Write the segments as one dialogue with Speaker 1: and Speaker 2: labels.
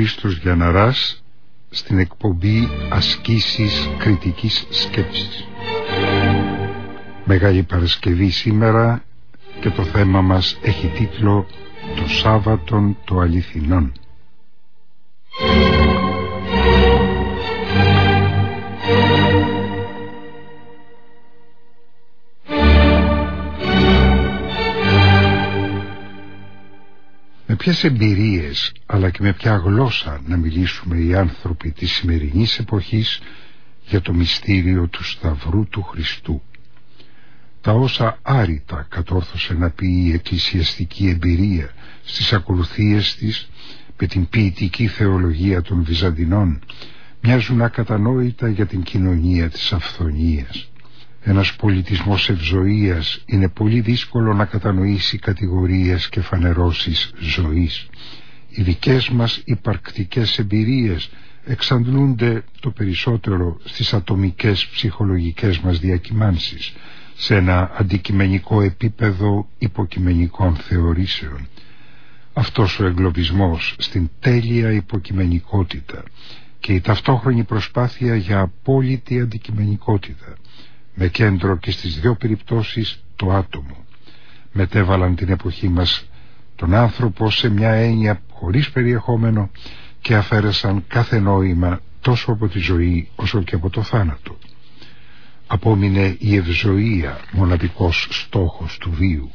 Speaker 1: Χρήστος Γιαναράς στην εκπομπή Ασκήσεις Κριτικής Σκέψης. Μεγάλη Παρασκευή σήμερα και το θέμα μας έχει τίτλο «Το Σάββατον το Αληθινόν». Ποιες εμπειρίες αλλά και με ποια γλώσσα να μιλήσουμε οι άνθρωποι της σημερινής εποχής για το μυστήριο του Σταυρού του Χριστού. Τα όσα άρρητα κατόρθωσε να πει η εκκλησιαστική εμπειρία στις ακολουθίες της με την ποιητική θεολογία των Βυζαντινών μοιάζουν ακατανόητα για την κοινωνία της αυθονίας. Ένας πολιτισμός ευζοίας είναι πολύ δύσκολο να κατανοήσει κατηγορίες και φανερώσεις ζωής. Οι δικές μας υπαρκτικές εμπειρίες εξαντλούνται το περισσότερο στις ατομικές ψυχολογικές μας διακυμάνσεις σε ένα αντικειμενικό επίπεδο υποκειμενικών θεωρήσεων. Αυτός ο εγκλωβισμός στην τέλεια υποκειμενικότητα και η ταυτόχρονη προσπάθεια για απόλυτη αντικειμενικότητα με κέντρο και στις δύο περιπτώσεις το άτομο. Μετέβαλαν την εποχή μας τον άνθρωπο σε μια έννοια χωρίς περιεχόμενο και αφαίρεσαν κάθε νόημα τόσο από τη ζωή όσο και από το θάνατο. Απόμεινε η ευζοία μοναδικός στόχος του βίου.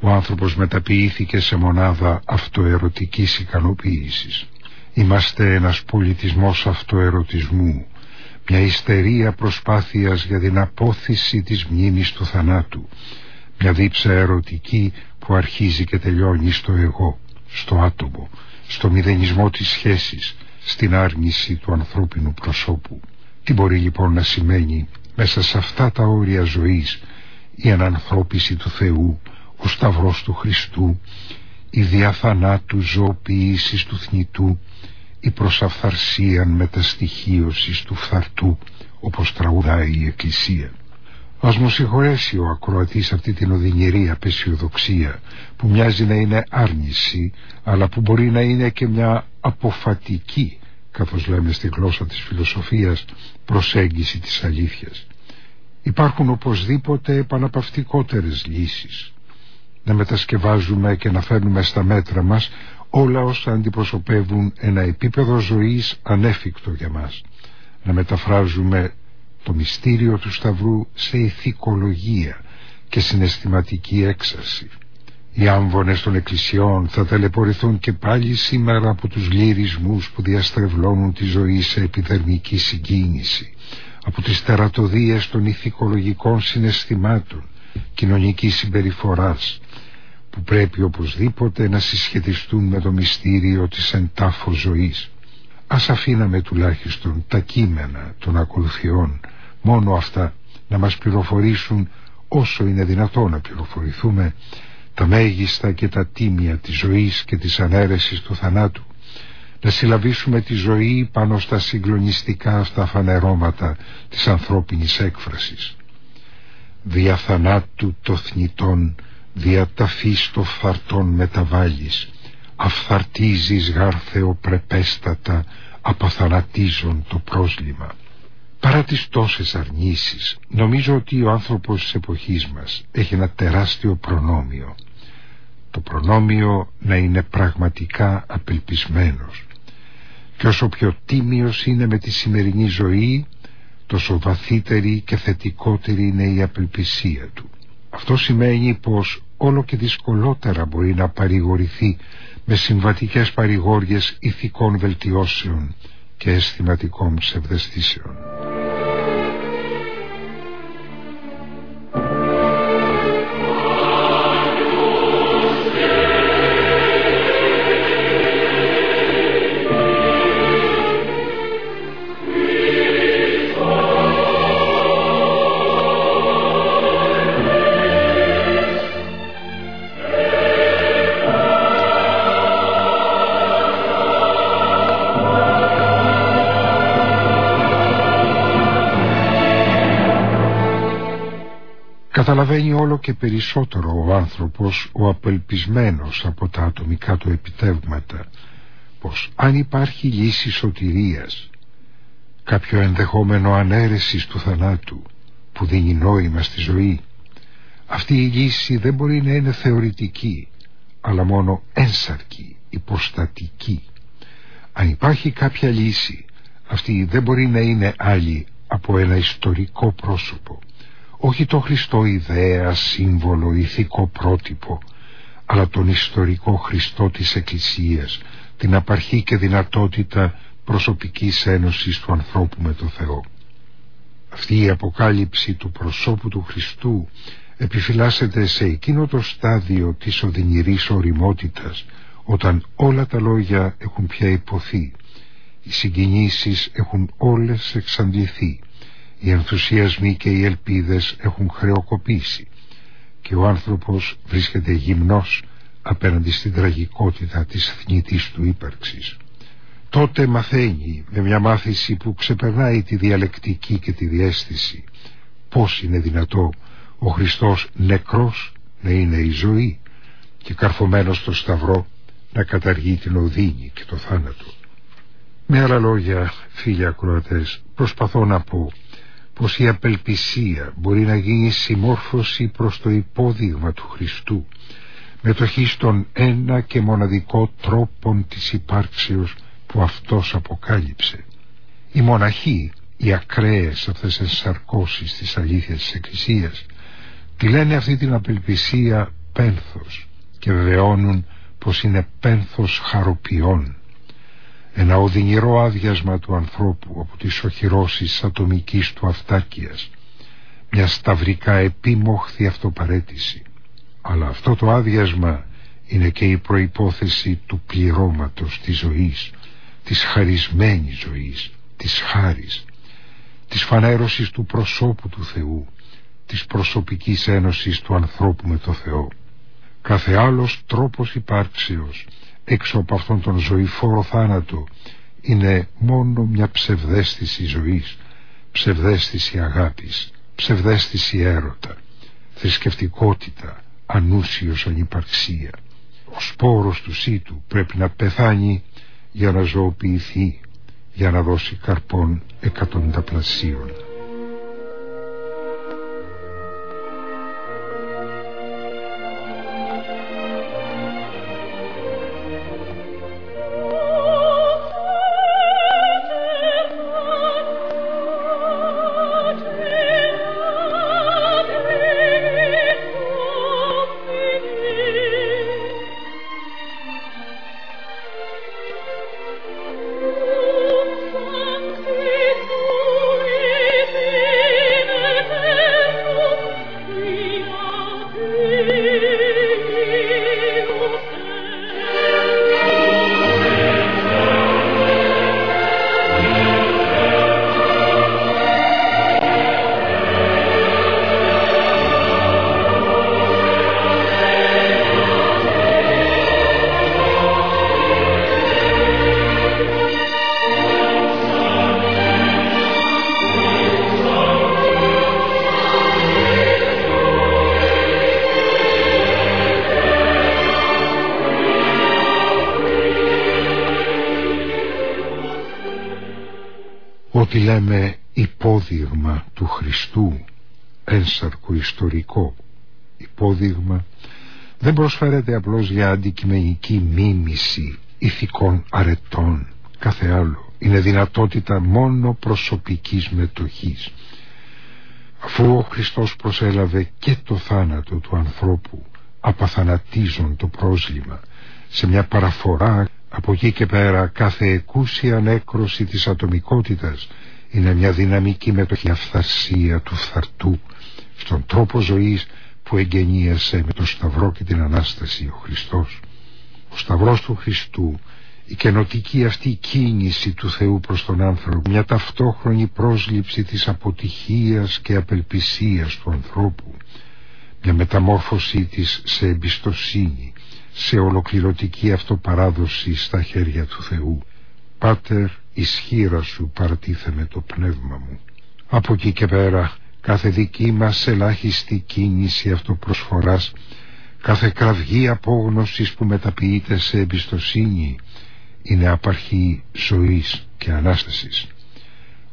Speaker 1: Ο άνθρωπος μεταποιήθηκε σε μονάδα αυτοερωτικής ικανοποίησης. Είμαστε ένας πολιτισμός αυτοερωτισμού μια ιστερία προσπάθειας για την απόθυση της μνήμης του θανάτου μια δίψα ερωτική που αρχίζει και τελειώνει στο εγώ στο άτομο στο μηδενισμό της σχέσης στην άρνηση του ανθρώπινου προσώπου. Τι μπορεί λοιπόν να σημαίνει μέσα σε αυτά τα όρια ζωής η ανανθρώπιση του Θεού ο Σταυρός του Χριστού η διαθανάτου ζωοποίηση του θνητού η προσαφθαρσίαν μεταστοιχίωσης του φθαρτού όπως τραγουδάει η Εκκλησία. Ας μου συγχωρέσει ο ακροατής αυτή την οδυνηρή απεσιοδοξία που μοιάζει να είναι άρνηση αλλά που μπορεί να είναι και μια αποφατική καθώς λέμε στη γλώσσα της φιλοσοφίας προσέγγιση της αλήθειας. Υπάρχουν οπωσδήποτε επαναπαυτικότερες λύσεις. Να μετασκευάζουμε και να φέρνουμε στα μέτρα μας όλα όσα αντιπροσωπεύουν ένα επίπεδο ζωής ανέφικτο για μας. Να μεταφράζουμε το μυστήριο του Σταυρού σε ηθικολογία και συναισθηματική έξαρση. Οι άμβονες των εκκλησιών θα ταλαιπωρηθούν και πάλι σήμερα από τους λυρισμούς που διαστρεβλώνουν τη ζωή σε επιδερμική συγκίνηση από τις τερατοδίες των ηθικολογικών συναισθημάτων κοινωνικής συμπεριφοράς που πρέπει οπωσδήποτε να συσχετιστούν με το μυστήριο της εντάφω ζωής. Ας αφήναμε τουλάχιστον τα κείμενα των ακολουθιών, μόνο αυτά να μας πληροφορήσουν όσο είναι δυνατό να πληροφορηθούμε τα μέγιστα και τα τίμια της ζωής και της ανέρεσης του θανάτου να συλλαβήσουμε τη ζωή πάνω στα συγκλονιστικά αυτά φανερώματα της ανθρώπινης έκφρασης. Δια θανάτου το θνητόν διαταφείς το φαρτόν μεταβάλεις αφθαρτίζεις γάρθεο πρεπέστατα αποθανατίζον το πρόσλημα. Παρά τις τόσες αρνήσεις νομίζω ότι ο άνθρωπος της εποχής μας έχει ένα τεράστιο προνόμιο. Το προνόμιο να είναι πραγματικά απελπισμένος. Και όσο πιο τίμιος είναι με τη σημερινή ζωή τόσο βαθύτερη και θετικότερη είναι η απελπισία του αυτό σημαίνει πως όλο και δυσκολότερα μπορεί να παρηγορηθεί με συμβατικές παρηγόριες ηθικών βελτιώσεων και αισθηματικών ψευδεστήσεων. Όλο και περισσότερο ο άνθρωπος ο απελπισμένος από τα ατομικά του επιτεύγματα πως αν υπάρχει λύση σωτηρίας κάποιο ενδεχόμενο ανέρεσης του θανάτου που δίνει νόημα στη ζωή αυτή η λύση δεν μπορεί να είναι θεωρητική αλλά μόνο ένσαρκη, υποστατική. Αν υπάρχει κάποια λύση αυτή δεν μπορεί να είναι άλλη από ένα ιστορικό πρόσωπο όχι το Χριστό ιδέα, σύμβολο, ηθικό πρότυπο αλλά τον ιστορικό Χριστό της Εκκλησίας την απαρχή και δυνατότητα προσωπικής ένωσης του ανθρώπου με το Θεό. Αυτή η αποκάλυψη του προσώπου του Χριστού επιφυλάσσεται σε εκείνο το στάδιο της οδυνηρής οριμότητας όταν όλα τα λόγια έχουν πια υποθεί οι συγκινήσεις έχουν όλες εξαντληθεί οι ενθουσιασμοί και οι ελπίδες έχουν χρεοκοπήσει και ο άνθρωπος βρίσκεται γυμνός απέναντι στην τραγικότητα της θνητής του ύπαρξης. Τότε μαθαίνει με μια μάθηση που ξεπερνάει τη διαλεκτική και τη διέστηση πώς είναι δυνατό ο Χριστός νεκρός να είναι η ζωή και καρφωμένος στο σταυρό να καταργεί την οδύνη και το θάνατο. Με άλλα λόγια, φίλοι ακροατές, προσπαθώ να πω πως η απελπισία μπορεί να γίνει συμμόρφωση προς το υπόδειγμα του Χριστού μετοχή στον ένα και μοναδικό τρόπο της υπάρξεως που αυτός αποκάλυψε. Οι μοναχοί, οι ακραίες αυτές τις σαρκώσεις της αλήθειας της Εκκλησίας τη λένε αυτή την απελπισία πένθος και βεβαιώνουν πως είναι πένθος χαροποιών ένα οδυνηρό άδειασμα του ανθρώπου από τις οχυρώσεις ατομικής του αυτάκιας μια σταυρικά επίμοχθη αυτοπαρέτηση. Αλλά αυτό το άδειασμα είναι και η προϋπόθεση του πληρώματος της ζωής της χαρισμένης ζωής της χάρης της φανέρωσης του προσώπου του Θεού της προσωπικής ένωσης του ανθρώπου με το Θεό. Κάθε άλλος τρόπος υπάρξεως έξω από αυτόν τον ζωηφόρο θάνατο. Είναι μόνο μια ψευδέστηση ζωής ψευδέστηση αγάπης ψευδέστηση έρωτα θρησκευτικότητα ανούσιος ανυπαρξία. Ο σπόρος του σύτου πρέπει να πεθάνει για να ζωοποιηθεί για να δώσει καρπών εκατονταπλασίων λέμε υπόδειγμα του Χριστού ένσαρκο ιστορικό. Υπόδειγμα δεν προσφέρεται απλώς για αντικειμενική μίμηση ηθικών αρετών κάθε άλλο. Είναι δυνατότητα μόνο προσωπικής μετοχής. Αφού ο Χριστός προσέλαβε και το θάνατο του ανθρώπου απαθανατίζον το πρόσλημα σε μια παραφορά από εκεί και πέρα κάθε εκούσια νέκρωση της ατομικότητας είναι μια δυναμική μετοχή αυθαρσία του φθαρτού στον τρόπο ζωής που εγγενίασε με τον Σταυρό και την Ανάσταση ο Χριστός. Ο Σταυρός του Χριστού, η καινοτική αυτή κίνηση του Θεού προς τον άνθρωπο, μια ταυτόχρονη πρόσληψη της αποτυχίας και απελπισίας του ανθρώπου, μια μεταμόρφωσή της σε εμπιστοσύνη, σε ολοκληρωτική αυτοπαράδοση στα χέρια του Θεού. Πάτερ, ισχύρα σου με το πνεύμα μου. Από εκεί και πέρα κάθε δική μας ελάχιστη κίνηση αυτοπροσφοράς, κάθε κραυγή απόγνωσης που μεταποιείται σε εμπιστοσύνη, είναι απαρχή ζωής και Ανάστασης.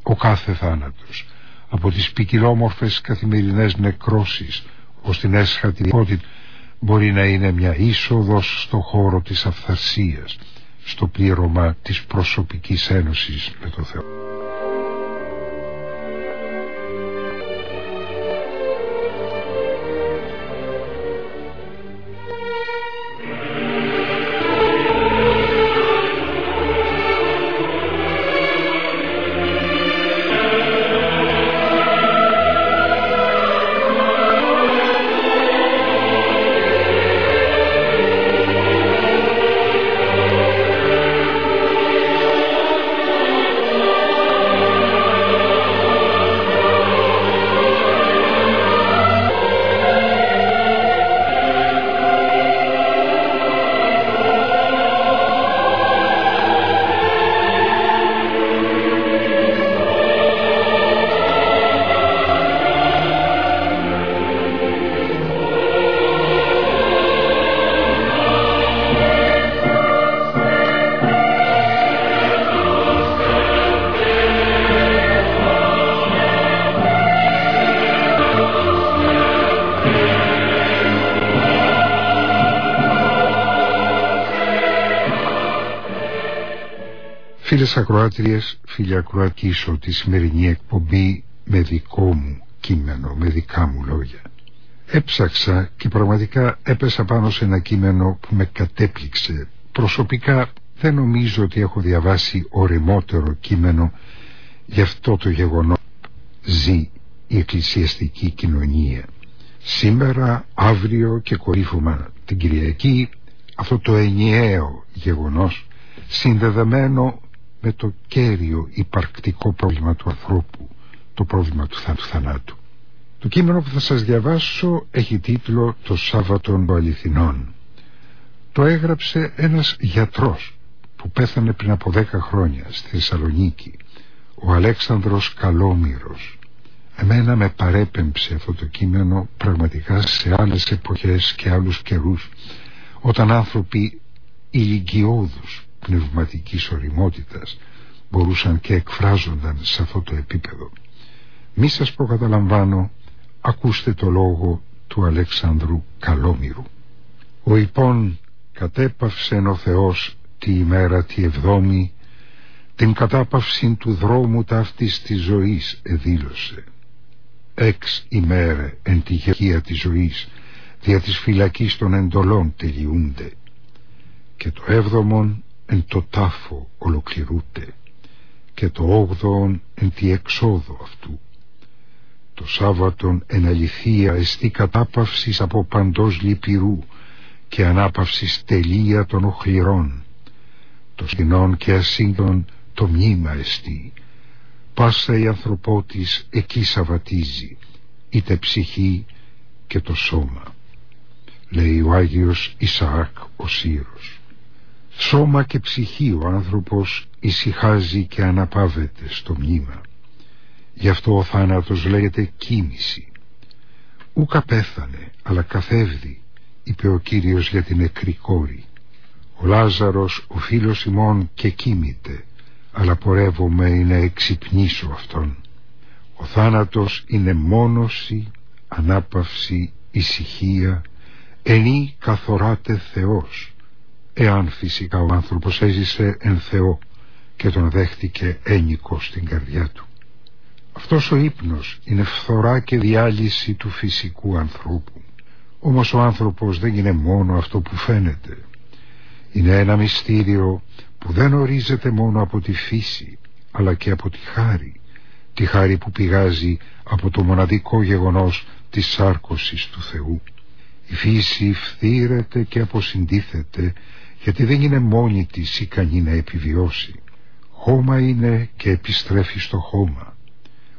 Speaker 1: Ο κάθε θάνατος, από τις ποικιλόμορφες καθημερινές νεκρώσεις ως την έσχατη μπορεί να είναι μια είσοδος στο χώρο της αυθαρσίας, στο πλήρωμα της προσωπικής ένωσης με το Θεό. Φίλες ακροάτριες, φίλοι ακροατήσω τη σημερινή εκπομπή με δικό μου κείμενο, με δικά μου λόγια. Έψαξα και πραγματικά έπεσα πάνω σε ένα κείμενο που με κατέπληξε. Προσωπικά δεν νομίζω ότι έχω διαβάσει ορεμότερο κείμενο γι' αυτό το γεγονός ζει η εκκλησιαστική κοινωνία. Σήμερα, αύριο και κορύφωμα την Κυριακή αυτό το ενιαίο γεγονός συνδεδεμένο με το κέριο υπαρκτικό πρόβλημα του ανθρώπου, το πρόβλημα του θανάτου. Το κείμενο που θα σας διαβάσω έχει τίτλο «Το Σάββατο των Αληθινών». Το έγραψε ένας γιατρός που πέθανε πριν από δέκα χρόνια στη Θεσσαλονίκη, ο Αλέξανδρος Καλόμυρος. Εμένα με παρέπεμψε αυτό το κείμενο πραγματικά σε άλλες εποχές και άλλους καιρούς, όταν άνθρωποι ηλικιώδους πνευματικής οριμότητας μπορούσαν και εκφράζονταν σε αυτό το επίπεδο. Μη σας προκαταλαμβάνω, ακούστε το λόγο του Αλεξάνδρου Καλόμυρου. Ο υπόν κατέπαυσεν ο Θεός τη ημέρα τη εβδόμη την κατάπαυση του δρόμου ταύτης της ζωής εδήλωσε. Εξ ημέρε εν τη γερκία της ζωής δια της φυλακής των εντολών τελειούνται και το έβδομον εν το τάφο ολοκληρούται και το όγδοον εν τη εξόδο αυτού. Το Σάββατον εν αληθεία εστί κατάπαυσης από παντός λυπηρού και ανάπαυσης τελεία των οχληρών. Το σκηνών και ασύντων το μνήμα εστί. Πάσα η ανθρωπότης εκεί σαβατίζει, είτε ψυχή και το σώμα. Λέει ο Άγιος Ισαάκ ο Σύρος. Σώμα και ψυχή ο άνθρωπος ησυχάζει και αναπαύεται στο μνήμα. Γι' αυτό ο θάνατος λέγεται κίνηση. Ούκα πέθανε, αλλά καθεύδει, είπε ο Κύριος για την νεκρή κόρη. Ο Λάζαρος, ο φίλος ημών και κοίμηται, αλλά πορεύομαι να εξυπνήσω αυτόν. Ο θάνατος είναι μόνωση, ανάπαυση, ησυχία, ενή καθοράται Θεός εάν φυσικά ο άνθρωπος έζησε εν Θεό και τον δέχτηκε ένικο στην καρδιά του. Αυτός ο ύπνος είναι φθορά και διάλυση του φυσικού ανθρώπου. Όμως ο άνθρωπος δεν είναι μόνο αυτό που φαίνεται. Είναι ένα μυστήριο που δεν ορίζεται μόνο από τη φύση αλλά και από τη χάρη. Τη χάρη που πηγάζει από το μοναδικό γεγονός της σάρκωσης του Θεού. Η φύση φθήρεται και αποσυντίθεται γιατί δεν είναι μόνη της ικανή να επιβιώσει. Χώμα είναι και επιστρέφει στο χώμα.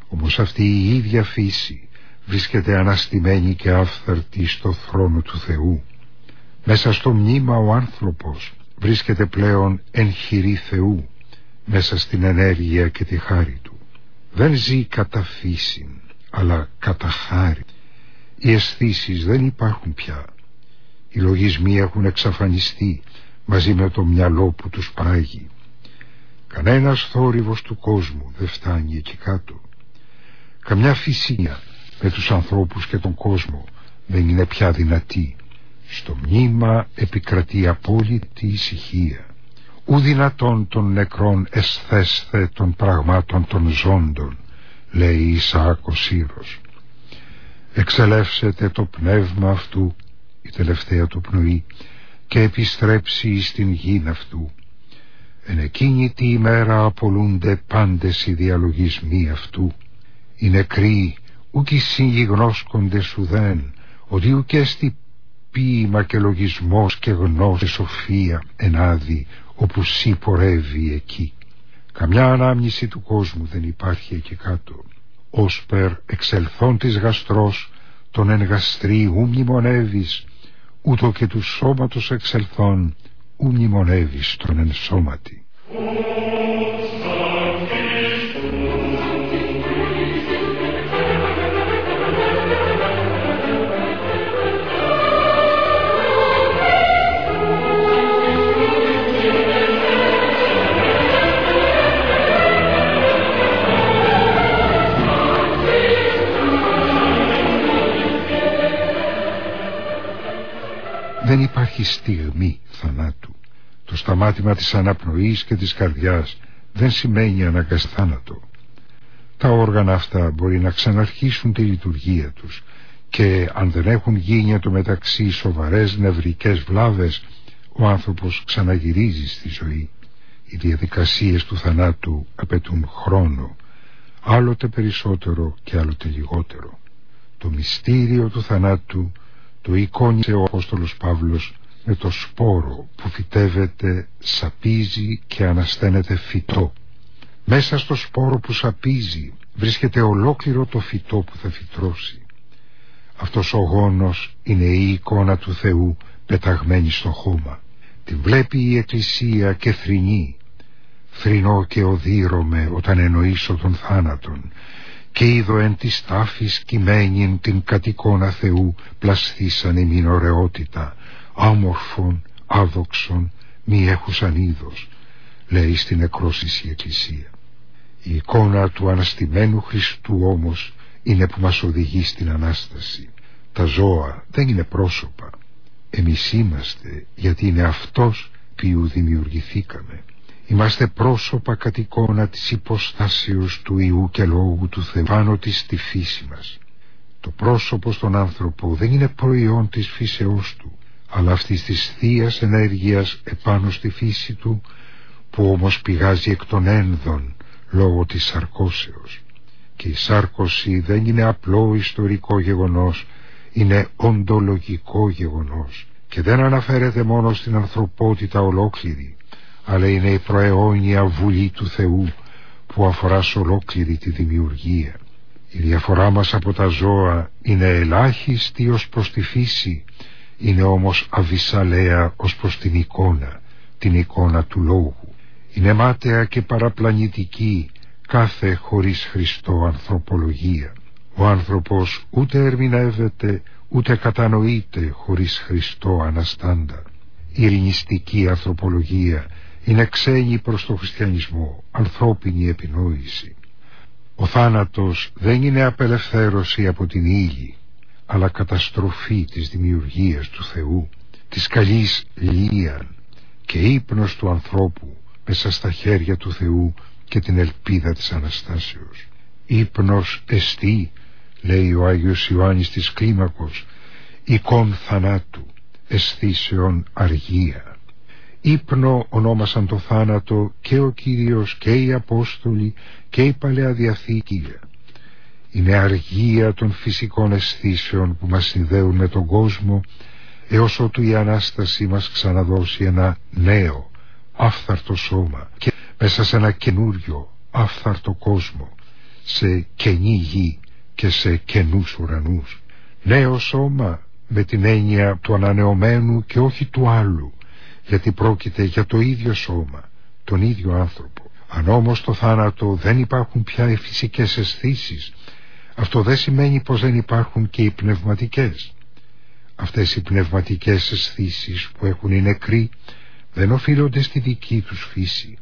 Speaker 1: Όμως αυτή η ίδια φύση βρίσκεται αναστημένη και άφθαρτη στο θρόνο του Θεού. Μέσα στο μνήμα ο άνθρωπος βρίσκεται πλέον εν χειρή Θεού, μέσα στην ενέργεια και τη χάρη του. Δεν ζει κατά φύση, αλλά κατά χάρη. Οι αισθήσεις δεν υπάρχουν πια. Οι λογισμοί έχουν εξαφανιστεί μαζί με το μυαλό που τους πάγει. Κανένας θόρυβος του κόσμου δεν φτάνει εκεί κάτω. Καμιά φυσία με τους ανθρώπους και τον κόσμο δεν είναι πια δυνατή. Στο μνήμα επικρατεί απόλυτη ησυχία. Ου δυνατόν των νεκρών εσθέσθε των πραγμάτων των ζώντων, λέει η Ισαάκ Σύρος. Εξελεύσετε το πνεύμα αυτού, η τελευταία του πνοή, και επιστρέψει στην γην αυτού. Εν εκείνη τη ημέρα απολούνται πάντες οι διαλογισμοί αυτού. Οι νεκροί ουκ οι συγγνώσκοντες ουδέν, ότι ουκ έστι ποίημα και λογισμός και γνώση σοφία ενάδει όπου σύ πορεύει εκεί. Καμιά ανάμνηση του κόσμου δεν υπάρχει εκεί κάτω. Όσπερ εξελθών της γαστρός τον εν γαστρή ου μνημονεύεις, ούτω και του σώματος εξελθών ου μνημονεύεις τον εν δεν υπάρχει στιγμή θανάτου. Το σταμάτημα της αναπνοής και της καρδιάς δεν σημαίνει αναγκαστάνατο. Τα όργανα αυτά μπορεί να ξαναρχίσουν τη λειτουργία τους και αν δεν έχουν γίνει το μεταξύ σοβαρές νευρικές βλάβες ο άνθρωπος ξαναγυρίζει στη ζωή. Οι διαδικασίες του θανάτου απαιτούν χρόνο, άλλοτε περισσότερο και άλλοτε λιγότερο. Το μυστήριο του θανάτου το εικόνισε ο Απόστολος Παύλος με το σπόρο που φυτεύεται, σαπίζει και ανασταίνεται φυτό. Μέσα στο σπόρο που σαπίζει βρίσκεται ολόκληρο το φυτό που θα φυτρώσει. Αυτός ο γόνος είναι η εικόνα του Θεού πεταγμένη στο χώμα. Την βλέπει η Εκκλησία και θρηνεί. Θρηνώ και οδύρωμαι όταν εννοήσω τον θάνατον και είδω εν της τάφης κειμένην την κατοικώνα Θεού πλασθήσαν ημίν ωραιότητα. Άμορφων, άδοξων, μη έχουσαν είδος λέει στην νεκρόσης η Εκκλησία. Η εικόνα του αναστημένου Χριστού όμως είναι που μας οδηγεί στην Ανάσταση. Τα ζώα δεν είναι πρόσωπα. Εμείς είμαστε γιατί είναι αυτός ποιου δημιουργηθήκαμε Είμαστε πρόσωπα κατ' εικόνα της υποστάσεως του Ιού και Λόγου του Θεού πάνω της στη φύση μας. Το πρόσωπο στον άνθρωπο δεν είναι προϊόν της φύσεώς του, αλλά αυτής της θεία ενέργειας επάνω στη φύση του, που όμως πηγάζει εκ των ένδων λόγω της σαρκώσεως. Και η σάρκωση δεν είναι απλό ιστορικό γεγονός, είναι οντολογικό γεγονός και δεν αναφέρεται μόνο στην ανθρωπότητα ολόκληρη, αλλά είναι η προαιώνια βουλή του Θεού που αφορά σε ολόκληρη τη δημιουργία. Η διαφορά μας από τα ζώα είναι ελάχιστη ως προς τη φύση, είναι όμως αβυσαλαία ως προς την εικόνα, την εικόνα του λόγου. Είναι μάταια και παραπλανητική κάθε χωρίς Χριστό ανθρωπολογία. Ο άνθρωπος ούτε ερμηνεύεται ούτε κατανοείται χωρίς Χριστό αναστάντα. Η ειρηνιστική ανθρωπολογία είναι ξένη προς τον χριστιανισμό, ανθρώπινη επινόηση. Ο θάνατος δεν είναι απελευθέρωση από την ύλη, αλλά καταστροφή της δημιουργίας του Θεού, της καλής λίαν και ύπνος του ανθρώπου μέσα στα χέρια του Θεού και την ελπίδα της Αναστάσεως. Ήπνος εστί, λέει ο Άγιος Ιωάννης της Κλίμακος, εικόν θανάτου, αισθήσεων αργία. Ήπνο ονόμασαν το θάνατο και ο Κύριος και οι Απόστολοι και η Παλαιά Διαθήκη. Είναι αργία των φυσικών αισθήσεων που μας συνδέουν με τον κόσμο έως ότου η Ανάσταση μας ξαναδώσει ένα νέο, άφθαρτο σώμα και μέσα σε ένα καινούριο, άφθαρτο κόσμο, σε καινή γη και σε καινούς ουρανούς. Νέο σώμα με την έννοια του ανανεωμένου και όχι του άλλου, γιατί πρόκειται για το ίδιο σώμα, τον ίδιο άνθρωπο. Αν όμως το θάνατο δεν υπάρχουν πια οι φυσικές αισθήσεις, αυτό δεν σημαίνει πως δεν υπάρχουν και οι πνευματικές. Αυτές οι πνευματικές αισθήσεις που έχουν οι νεκροί δεν οφείλονται στη δική τους φύση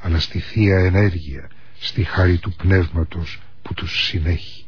Speaker 1: αλλά στη Θεία Ενέργεια στη χάρη του Πνεύματος που τους συνέχει.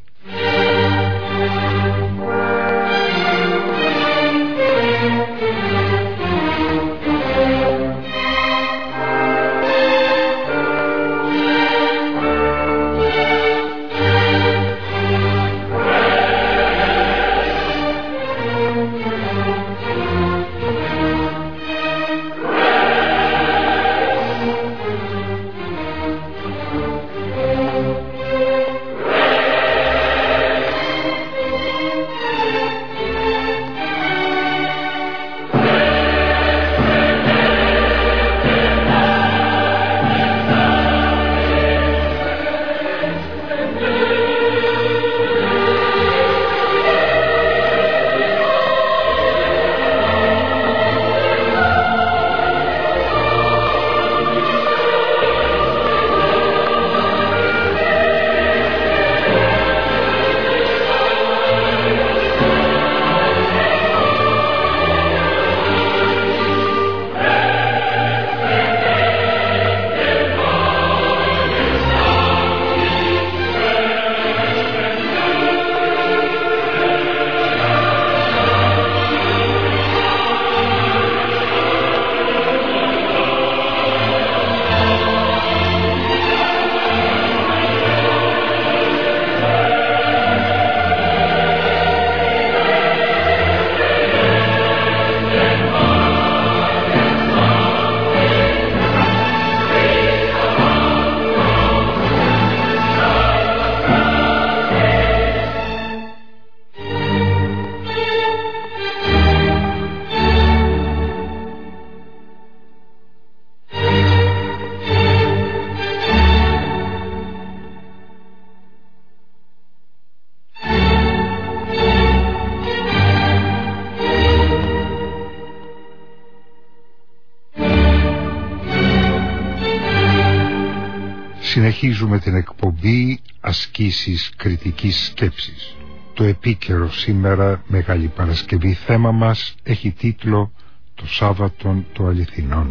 Speaker 1: Συνεχίζουμε την εκπομπή ασκήσεις κριτικής σκέψης. Το επίκαιρο σήμερα Μεγάλη Παρασκευή θέμα μας έχει τίτλο «Το Σάββατον το Αληθινών»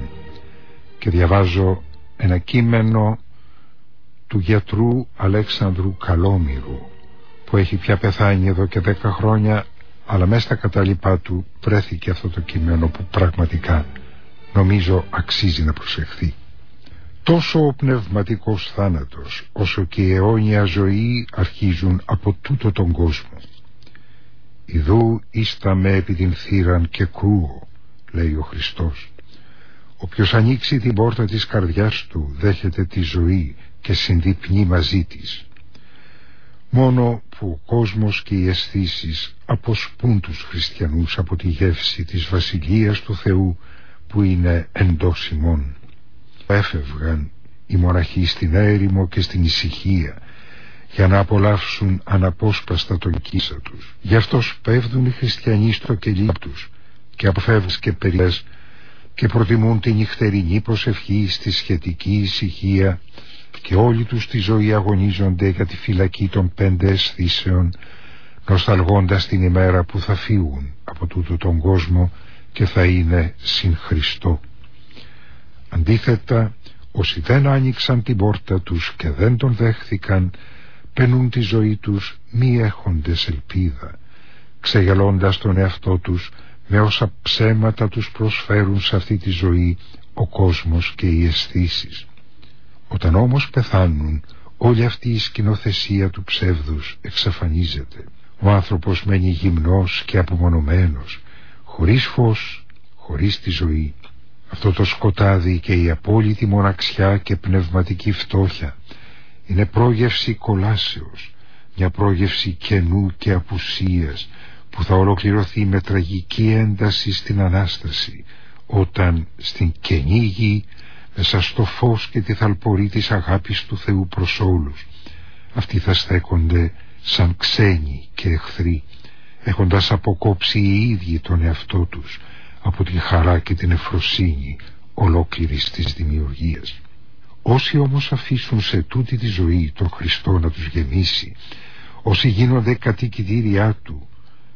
Speaker 1: και διαβάζω ένα κείμενο του γιατρού Αλέξανδρου Καλόμηρου που έχει πια πεθάνει εδώ και δέκα χρόνια αλλά μέσα στα κατάλοιπά του βρέθηκε αυτό το κείμενο που πραγματικά νομίζω αξίζει να προσεχθεί. Τόσο ο πνευματικός θάνατος όσο και η αιώνια ζωή αρχίζουν από τούτο τον κόσμο. Ιδού με επί την θύραν και κρούω, λέει ο Χριστός. Όποιος ανοίξει την πόρτα της καρδιάς του δέχεται τη ζωή και συνδυπνεί μαζί της. Μόνο που ο κόσμος και οι αισθήσεις αποσπούν τους χριστιανούς από τη γεύση της Βασιλείας του Θεού που είναι εντός ημών έφευγαν οι μοναχοί στην έρημο και στην ησυχία για να απολαύσουν αναπόσπαστα τον κύσα τους. Γι' αυτό σπέβδουν οι χριστιανοί στο κελί τους και αποφεύγουν και περιλές και προτιμούν την νυχτερινή προσευχή στη σχετική ησυχία και όλοι τους τη ζωή αγωνίζονται για τη φυλακή των πέντε αισθήσεων νοσταλγώντας την ημέρα που θα φύγουν από τούτο τον κόσμο και θα είναι συν Χριστό. Αντίθετα, όσοι δεν άνοιξαν την πόρτα τους και δεν τον δέχθηκαν, πενούν τη ζωή τους μη έχοντες ελπίδα, ξεγελώντας τον εαυτό τους με όσα ψέματα τους προσφέρουν σε αυτή τη ζωή ο κόσμος και οι αισθήσεις. Όταν όμως πεθάνουν, όλη αυτή η σκηνοθεσία του ψεύδους εξαφανίζεται. Ο άνθρωπος μένει γυμνός και απομονωμένος, χωρίς φως, χωρίς τη ζωή. Αυτό το σκοτάδι και η απόλυτη μοναξιά και πνευματική φτώχεια. Είναι πρόγευση κολάσεως, μια πρόγευση κενού και απουσίας που θα ολοκληρωθεί με τραγική ένταση στην Ανάσταση όταν στην κενή γη μέσα στο φως και τη θαλπορή της αγάπης του Θεού προς όλους αυτοί θα στέκονται σαν ξένοι και εχθροί έχοντας αποκόψει οι ίδιοι τον εαυτό τους από την χαρά και την εφροσύνη ολόκληρης της δημιουργίας. Όσοι όμως αφήσουν σε τούτη τη ζωή τον Χριστό να τους γεμίσει, όσοι γίνονται κατοικητήριά Του,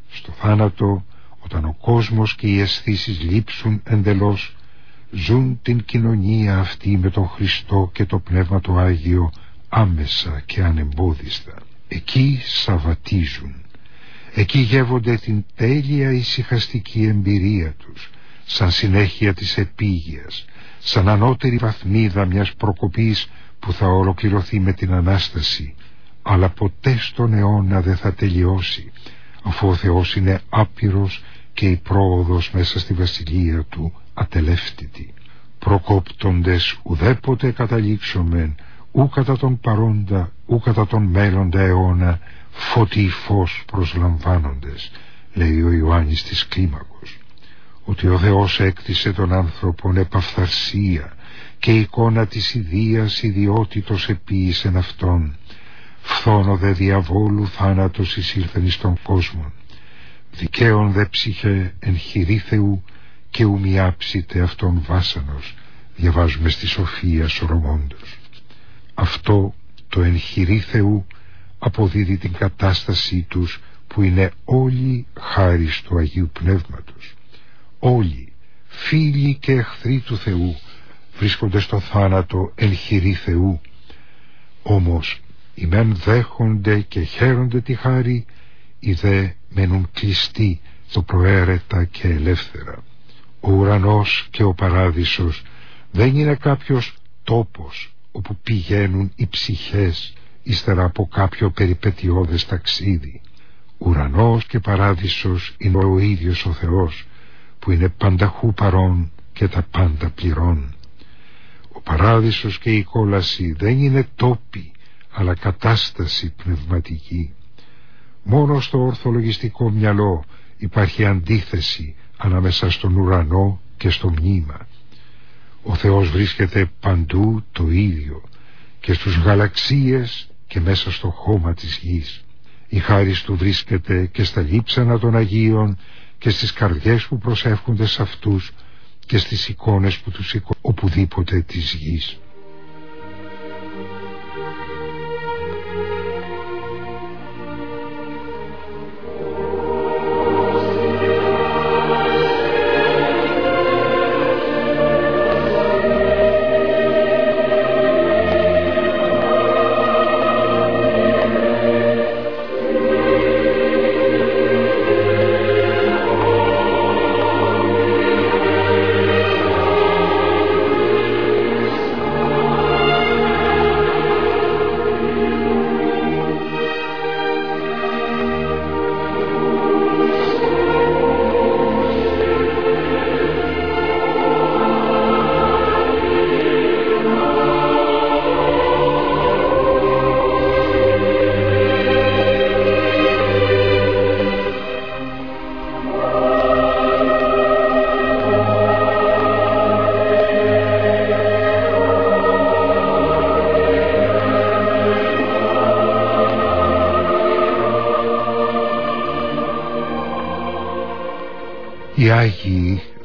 Speaker 1: στο θάνατο όταν ο κόσμος και οι αισθήσεις λείψουν εντελώς, ζουν την κοινωνία αυτή με τον Χριστό και το Πνεύμα το Άγιο άμεσα και ανεμπόδιστα. Εκεί σαβατίζουν. Εκεί γεύονται την τέλεια ησυχαστική εμπειρία τους, σαν συνέχεια της επίγειας, σαν ανώτερη βαθμίδα μιας προκοπής που θα ολοκληρωθεί με την Ανάσταση, αλλά ποτέ στον αιώνα δεν θα τελειώσει, αφού ο Θεός είναι άπειρος και η πρόοδος μέσα στη βασιλεία του ατελεύτητη. Προκόπτοντες ουδέποτε καταλήξομεν, ου κατά τον παρόντα, ου κατά τον μέλλοντα αιώνα, φωτί φως προσλαμβάνοντες, λέει ο Ιωάννης της Κλίμακος, ότι ο Θεός έκτισε τον άνθρωπον επαφθαρσία και εικόνα της ιδίας ιδιότητος επίησεν αυτόν, φθόνο δε διαβόλου θάνατος εισήλθεν εις τον κόσμο, δικαίων δε ψυχέ εν χειρή Θεού και ουμιάψητε αυτόν βάσανος, διαβάζουμε στη Σοφία Σορομόντος. Αυτό το εν χειρή Θεού αποδίδει την κατάστασή τους που είναι όλοι χάρη του Αγίου Πνεύματος. Όλοι, φίλοι και εχθροί του Θεού, βρίσκονται στο θάνατο εν χειρή Θεού. Όμως, οι μεν δέχονται και χαίρονται τη χάρη, οι δε μένουν κλειστοί στο προαίρετα και ελεύθερα. Ο ουρανός και ο παράδεισος δεν είναι κάποιος τόπος όπου πηγαίνουν οι ψυχές ύστερα από κάποιο περιπετειώδες ταξίδι. Ουρανός και παράδεισος είναι ο ίδιος ο Θεός που είναι πανταχού παρόν και τα πάντα πληρών. Ο παράδεισος και η κόλαση δεν είναι τόποι αλλά κατάσταση πνευματική. Μόνο στο ορθολογιστικό μυαλό υπάρχει αντίθεση ανάμεσα στον ουρανό και στο μνήμα. Ο Θεός βρίσκεται παντού το ίδιο και στους γαλαξίες και μέσα στο χώμα της γης. Η χάρη του βρίσκεται και στα λείψανα των Αγίων και στις καρδιές που προσεύχονται σε αυτούς και στις εικόνες που τους σηκώ οπουδήποτε της γης.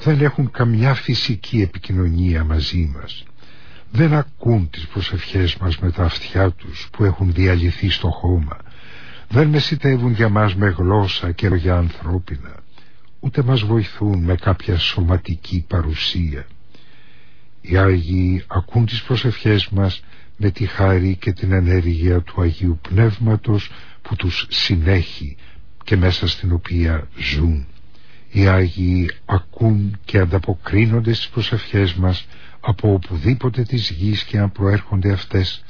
Speaker 1: Δεν έχουν καμιά φυσική επικοινωνία μαζί μας. Δεν ακούν τις προσευχές μας με τα αυτιά τους που έχουν διαλυθεί στο χώμα. Δεν μεσητεύουν για μας με γλώσσα και λόγια ανθρώπινα. Ούτε μας βοηθούν με κάποια σωματική παρουσία. Οι Άγιοι ακούν τις προσευχές μας με τη χάρη και την ενέργεια του Αγίου Πνεύματος που τους συνέχει και μέσα στην οποία ζουν. Οι Άγιοι ακούν και ανταποκρίνονται στις προσευχές μας από οπουδήποτε της γης και αν προέρχονται αυτές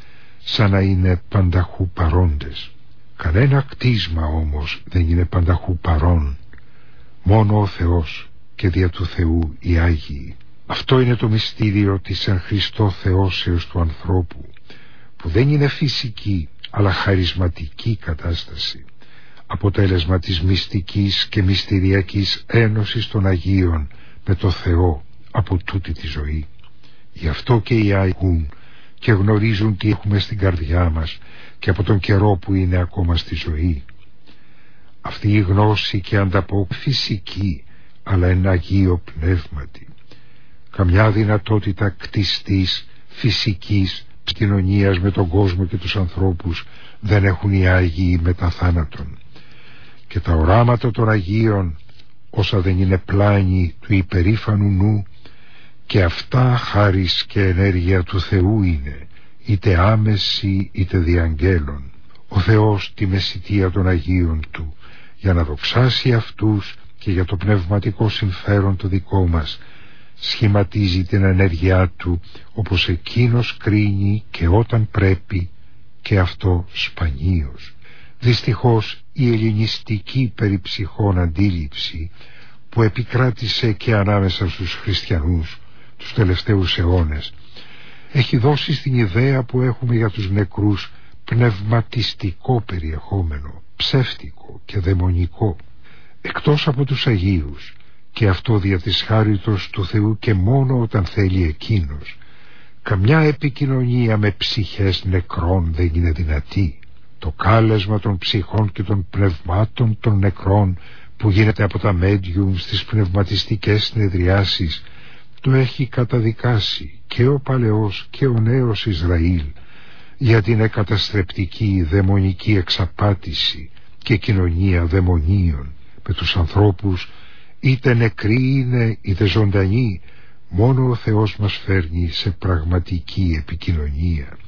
Speaker 1: σαν να είναι πανταχού παρόντες. Κανένα κτίσμα όμως δεν είναι πανταχού παρόν. Μόνο ο Θεός και δια του Θεού οι Άγιοι. Αυτό είναι το μυστήριο της εν Χριστώ θεώσεως του ανθρώπου που δεν είναι φυσική αλλά χαρισματική κατάσταση αποτέλεσμα της μυστικής και μυστηριακής ένωσης των Αγίων με το Θεό από τούτη τη ζωή. Γι' αυτό και οι Άγιοι και γνωρίζουν τι έχουμε στην καρδιά μας και από τον καιρό που είναι ακόμα στη ζωή. Αυτή η γνώση και ανταπό φυσική αλλά ένα Αγίο πνεύματι. Καμιά δυνατότητα κτιστής, φυσικής, κοινωνίας με τον κόσμο και τους ανθρώπους δεν έχουν οι Άγιοι μετά θάνατον και τα οράματα των Αγίων όσα δεν είναι πλάνη του υπερήφανου νου και αυτά χάρις και ενέργεια του Θεού είναι είτε άμεση είτε διαγγέλων ο Θεός τη μεσητεία των Αγίων Του για να δοξάσει αυτούς και για το πνευματικό συμφέρον το δικό μας σχηματίζει την ενέργειά Του όπως Εκείνος κρίνει και όταν πρέπει και αυτό σπανίως. Δυστυχώς η ελληνιστική περιψυχών αντίληψη που επικράτησε και ανάμεσα στους χριστιανούς τους τελευταίους αιώνες έχει δώσει στην ιδέα που έχουμε για τους νεκρούς πνευματιστικό περιεχόμενο, ψεύτικο και δαιμονικό, εκτός από τους Αγίους και αυτό δια της χάριτος του Θεού και μόνο όταν θέλει Εκείνος. Καμιά επικοινωνία με ψυχές νεκρών δεν είναι δυνατή. Το κάλεσμα των ψυχών και των πνευμάτων των νεκρών που γίνεται από τα medium στις πνευματιστικές συνεδριάσεις το έχει καταδικάσει και ο παλαιός και ο νέος Ισραήλ για την εκαταστρεπτική δαιμονική εξαπάτηση και κοινωνία δαιμονίων με τους ανθρώπους είτε νεκροί είναι είτε ζωντανοί μόνο ο Θεός μας φέρνει σε πραγματική επικοινωνία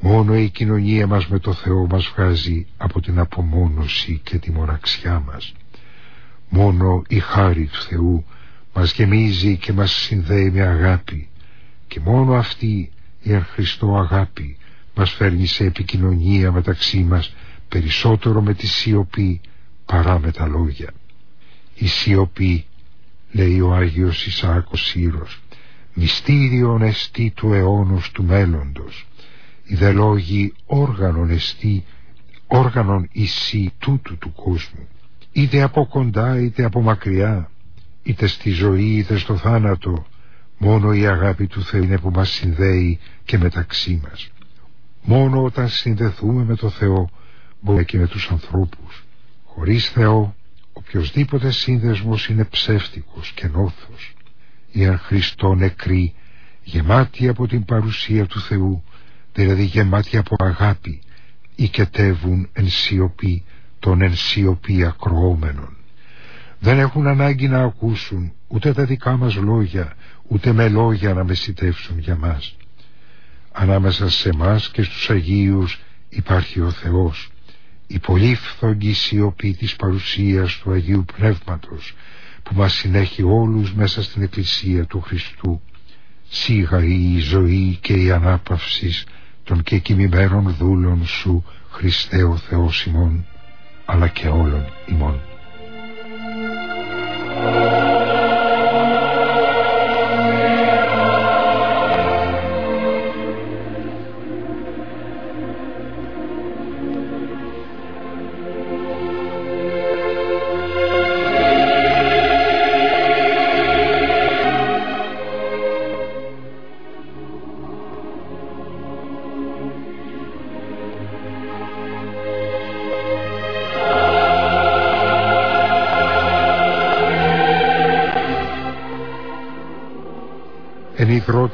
Speaker 1: μόνο η κοινωνία μας με το Θεό μας βγάζει από την απομόνωση και τη μοναξιά μας. Μόνο η χάρη του Θεού μας γεμίζει και μας συνδέει με αγάπη. Και μόνο αυτή η αρχριστό αγάπη μας φέρνει σε επικοινωνία μεταξύ μας περισσότερο με τη σιωπή παρά με τα λόγια. Η σιωπή, λέει ο Άγιος Ισάκος Σύρος, μυστήριον εστί του αιώνος του μέλλοντος, οι δε λόγοι όργανον εστί, όργανον ισί τούτου του κόσμου, είτε από κοντά είτε από μακριά, είτε στη ζωή είτε στο θάνατο, μόνο η αγάπη του Θεού είναι που μας συνδέει και μεταξύ μας. Μόνο όταν συνδεθούμε με το Θεό μπορούμε και με τους ανθρώπους. Χωρίς Θεό οποιοδήποτε σύνδεσμος είναι ψεύτικος και νόθος. Η αν Χριστό νεκρή γεμάτη από την παρουσία του Θεού δηλαδή γεμάτη από αγάπη οικετεύουν εν σιωπή των εν σιωπή ακροόμενων. Δεν έχουν ανάγκη να ακούσουν ούτε τα δικά μας λόγια ούτε με λόγια να μεσητεύσουν για μας. Ανάμεσα σε μας και στους Αγίους υπάρχει ο Θεός η πολύ φθογγή σιωπή της παρουσίας του Αγίου Πνεύματος που μας συνέχει όλους μέσα στην Εκκλησία του Χριστού σίγα η ζωή και η ανάπαυση των και κοιμημένων δούλων σου Χριστέ ο Θεός ημών αλλά και όλων ημών.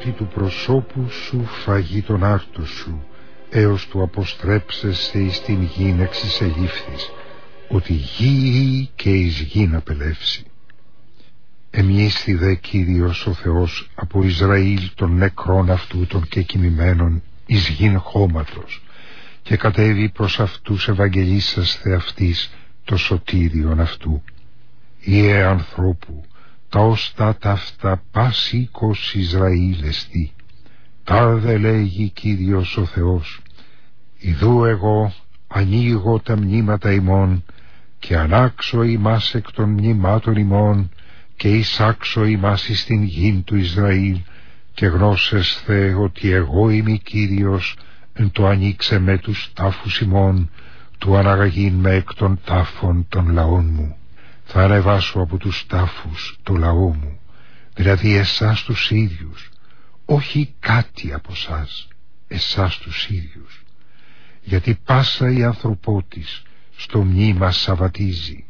Speaker 1: Πρώτη του προσώπου σου φαγή τον άρτο σου έως του αποστρέψεσαι εις την γη εξισελήφθης ότι γη και εις γη να πελεύσει. Εμνίσθη δε Κύριος ο Θεός από Ισραήλ των νεκρών αυτού των και κοιμημένων εις γην χώματος και κατέβει προς αυτούς ευαγγελίσαστε αυτής το σωτήριον αυτού. Ιε ανθρώπου τα ώστα ταύτα πας οίκος Ισραήλ εστί. Τάδε λέγει Κύριος ο Θεός, Ιδού εγώ ανοίγω τα μνήματα ημών και ανάξω ημάς εκ των μνημάτων ημών και εισάξω ημάς εις την γην του Ισραήλ και γνώσεσθε ότι εγώ είμαι Κύριος εν το ανοίξε με τους τάφους ημών του αναγαγήν με εκ των τάφων των λαών μου θα ανεβάσω από τους τάφους το λαό μου δηλαδή εσάς τους ίδιους όχι κάτι από σας εσάς τους ίδιους. Γιατί πάσα η ανθρωπότης στο μνήμα σαβατίζει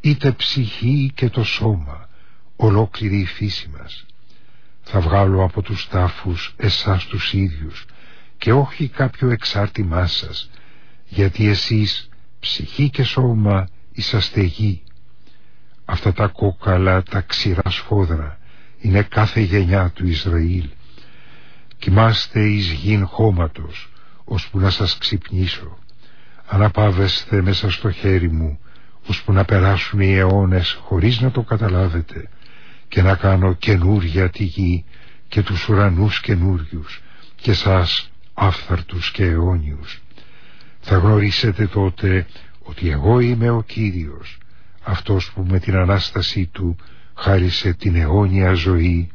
Speaker 1: είτε ψυχή και το σώμα ολόκληρη η φύση μας. Θα βγάλω από τους τάφους εσάς τους ίδιους και όχι κάποιο εξάρτημά σας γιατί εσείς ψυχή και σώμα είσαστε γη αυτά τα κόκαλα τα ξηρά σφόδρα είναι κάθε γενιά του Ισραήλ. Κοιμάστε εις γην χώματος, ώσπου να σας ξυπνήσω. Αναπάβεστε μέσα στο χέρι μου, ώσπου να περάσουν οι αιώνες χωρίς να το καταλάβετε και να κάνω καινούρια τη γη και τους ουρανούς καινούριους και σας άφθαρτους και αιώνιους. Θα γνωρίσετε τότε ότι εγώ είμαι ο Κύριος, αυτός που με την Ανάστασή Του χάρισε την αιώνια ζωή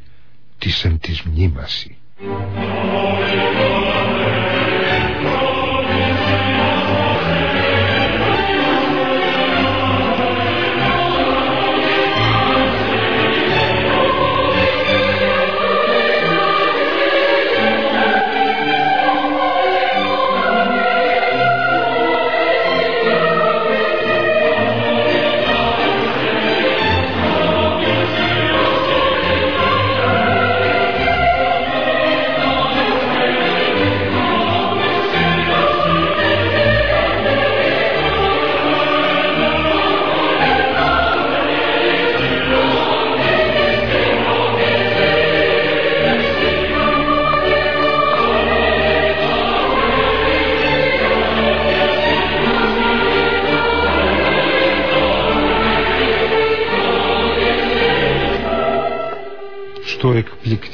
Speaker 1: της εν της μνήμαση.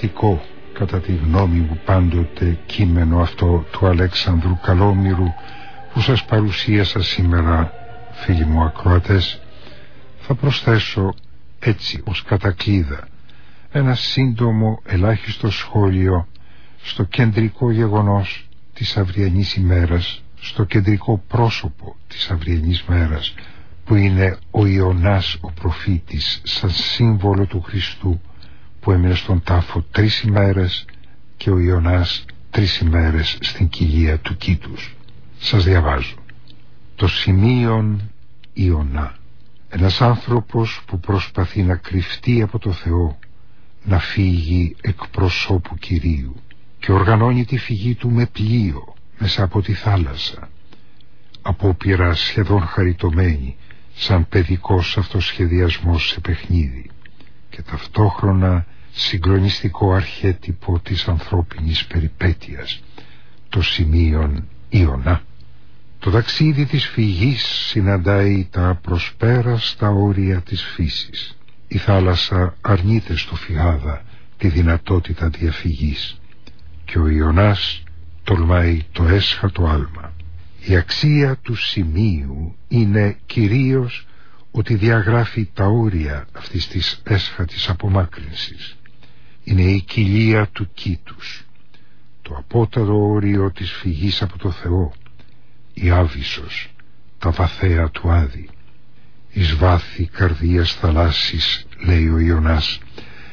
Speaker 1: Εκπληκτικό κατά τη γνώμη μου πάντοτε κείμενο αυτό του Αλέξανδρου Καλόμηρου που σας παρουσίασα σήμερα φίλοι μου ακροατές. Θα προσθέσω έτσι ως κατακλίδα ένα σύντομο ελάχιστο σχόλιο στο κεντρικό γεγονός της αυριανής ημέρας στο κεντρικό πρόσωπο της αυριανής μέρας που είναι ο Ιωνάς ο προφήτης σαν σύμβολο του Χριστού που έμεινε στον τάφο τρεις ημέρες και ο Ιωνάς τρεις ημέρες στην κοιλία του κήτους. Σας διαβάζω. Το σημείον Ιωνά. Ένας άνθρωπος που προσπαθεί να κρυφτεί από το Θεό, να φύγει εκ προσώπου Κυρίου και οργανώνει τη φυγή του με πλοίο μέσα από τη θάλασσα. Απόπειρα σχεδόν χαριτωμένη σαν παιδικός αυτοσχεδιασμός σε παιχνίδι και ταυτόχρονα συγκλονιστικό αρχέτυπο της ανθρώπινης περιπέτειας το σημείον Ιωνά. Το ταξίδι της φυγής συναντάει τα προσπέραστα όρια της φύσης. Η θάλασσα αρνείται στο φυγάδα τη δυνατότητα διαφυγής. Και ο Ιωνάς τολμάει το έσχατο άλμα. Η αξία του σημείου είναι κυρίως ότι διαγράφει τα όρια αυτής της έσχατης απομάκρυνσης. Είναι η κοιλία του κήτους, το απόταρο όριο της φυγής από το Θεό, η άβυσος, τα βαθαία του Άδη. Εις βάθη καρδίας θαλάσσης, λέει ο Ιωνάς,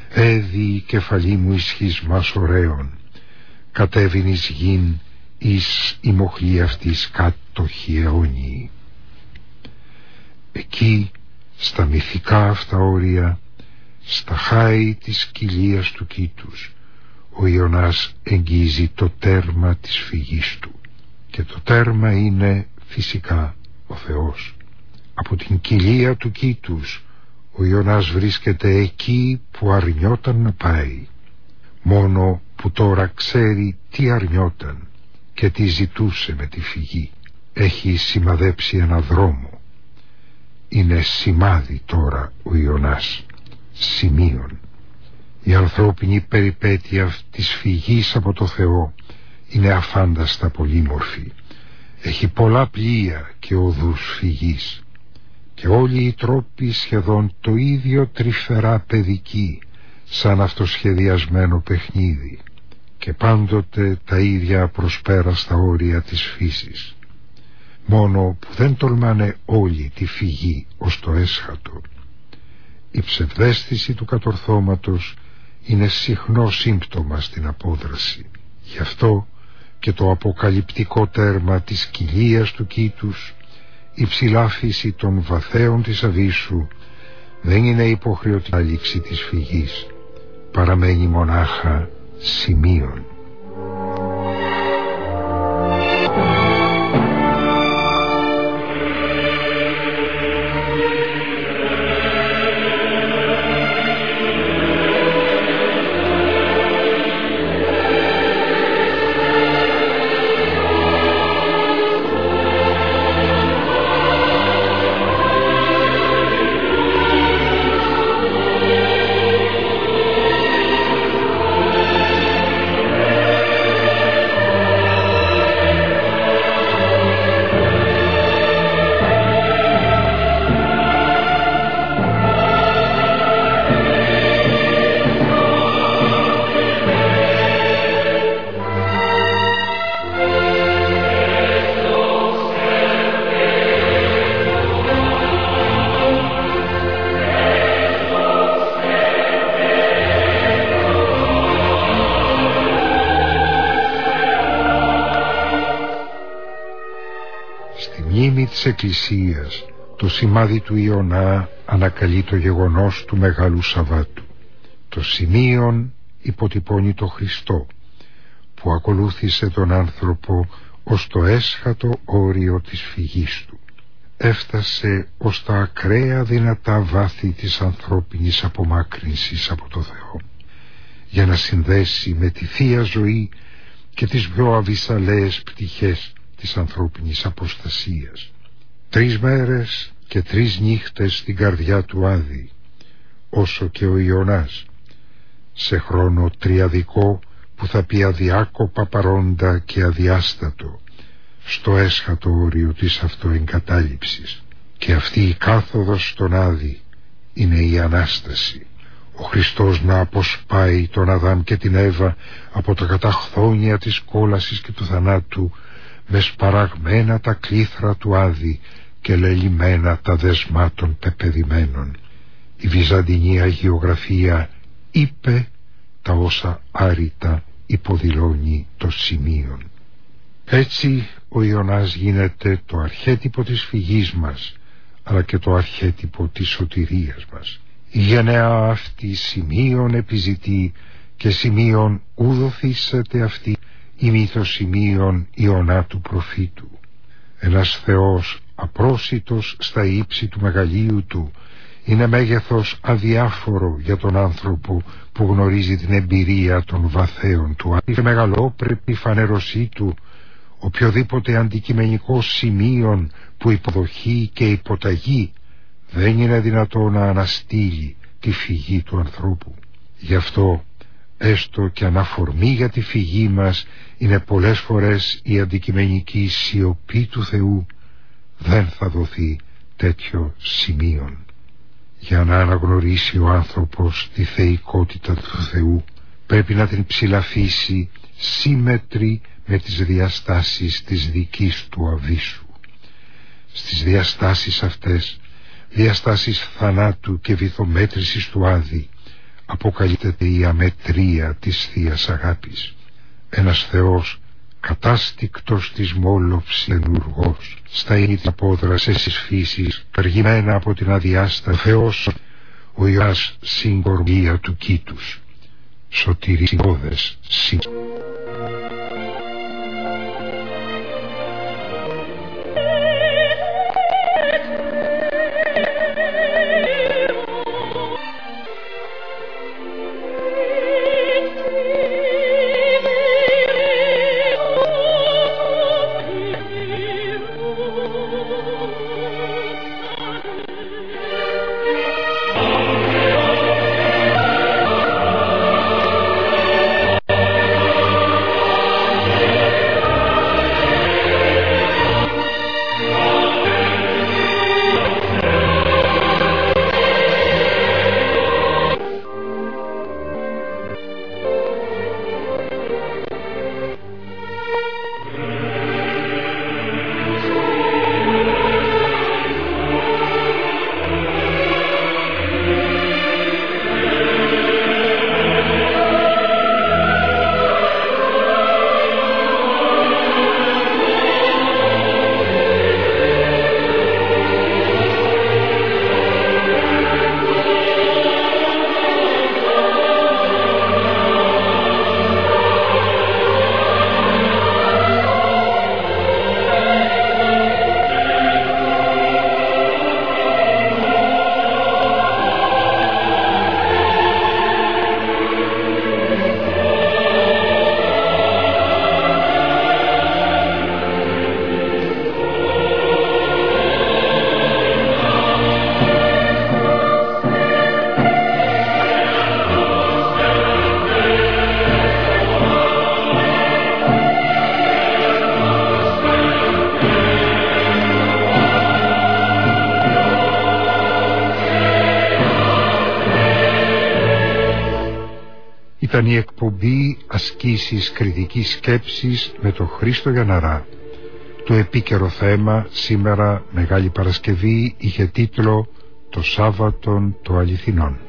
Speaker 1: έδι η κεφαλή μου ισχυσμάς ωραίων, κατέβην εις γην εις η μοχλή αυτής κάτοχη αιώνιη. Εκεί στα μυθικά αυτά όρια στα χάη της κοιλίας του κήτους ο Ιωνάς εγγύζει το τέρμα της φυγής του. Και το τέρμα είναι φυσικά ο Θεός. Από την κοιλία του κήτους ο Ιωνάς βρίσκεται εκεί που αρνιόταν να πάει. Μόνο που τώρα ξέρει τι αρνιόταν και τι ζητούσε με τη φυγή. Έχει σημαδέψει ένα δρόμο. Είναι σημάδι τώρα ο Ιωνάς σημείων. Η ανθρώπινη περιπέτεια της φυγής από το Θεό είναι αφάνταστα πολύμορφη. Έχει πολλά πλοία και οδούς φυγής. Και όλοι οι τρόποι σχεδόν το ίδιο τρυφερά παιδική σαν αυτοσχεδιασμένο παιχνίδι. Και πάντοτε τα ίδια προσπέραστα όρια της φύσης. Μόνο που δεν τολμάνε όλοι τη φυγή ως το έσχατο. Η ψευδέστηση του κατορθώματος είναι συχνό σύμπτωμα στην απόδραση. Γι' αυτό και το αποκαλυπτικό τέρμα της κοιλίας του κήτους, η ψηλάφιση των βαθέων της αβίσου δεν είναι υποχρεωτική λήξη της φυγής, παραμένει μονάχα σημείων. Εκκλησίας το σημάδι του Ιωνά ανακαλεί το γεγονός του Μεγάλου Σαββάτου. Το σημείον υποτυπώνει το Χριστό που ακολούθησε τον άνθρωπο ως το έσχατο όριο της φυγής του. Έφτασε ως τα ακραία δυνατά βάθη της ανθρώπινης απομάκρυνσης από το Θεό για να συνδέσει με τη Θεία Ζωή και τις πιο αβυσαλαίες πτυχές της ανθρώπινης αποστασίας. Τρεις μέρες και τρεις νύχτες στην καρδιά του Άδη, όσο και ο Ιωνάς, σε χρόνο τριαδικό που θα πει αδιάκοπα παρόντα και αδιάστατο, στο έσχατο όριο της αυτοεγκατάλειψης. Και αυτή η κάθοδος στον Άδη είναι η Ανάσταση. Ο Χριστός να αποσπάει τον Αδάμ και την Εύα από τα καταχθόνια της κόλασης και του θανάτου με σπαραγμένα τα κλήθρα του Άδη και λελιμένα τα δεσμά των πεπεδημένων. Η Βυζαντινή Αγιογραφία είπε τα όσα άρρητα υποδηλώνει το σημείο. Έτσι ο Ιωνάς γίνεται το αρχέτυπο της φυγής μας αλλά και το αρχέτυπο της σωτηρίας μας. Η γενναία αυτή σημείων επιζητεί και σημείων ουδοθήσεται αυτή η μύθοσημείων Ιωνά του προφήτου. Ένας Θεός απρόσιτος στα ύψη του μεγαλείου του. Είναι μέγεθος αδιάφορο για τον άνθρωπο που γνωρίζει την εμπειρία των βαθέων του. Η μεγαλόπρεπη φανερωσή του οποιοδήποτε αντικειμενικό σημείο που υποδοχεί και υποταγεί δεν είναι δυνατό να αναστείλει τη φυγή του ανθρώπου. Γι' αυτό έστω και αναφορμή για τη φυγή μας είναι πολλές φορές η αντικειμενική σιωπή του Θεού δεν θα δοθεί τέτοιο σημείο για να αναγνωρίσει ο άνθρωπος τη θεϊκότητα του Θεού. Πρέπει να την ψηλαφίσει σύμμετρη με τις διαστάσεις της δικής του αβίσου στις διαστάσεις αυτές διαστάσεις θανάτου και βυθομέτρησης του Άδη αποκαλύπτεται η αμετρία της Θείας Αγάπης. Ένας Θεός κατάστικτος της μόλοψης ενουργός στα ίδια απόδρασες της φύσης καργημένα από την αδιάστα Θεός ο Ιωάς συγκορμία του κήτους. Σωτηρή συγκόδες ήταν η εκπομπή ασκήσεις κριτικής σκέψης με τον Χρήστο Γιαναρά. Το επίκαιρο θέμα σήμερα Μεγάλη Παρασκευή είχε τίτλο «Το Σάββατον το Αληθινόν».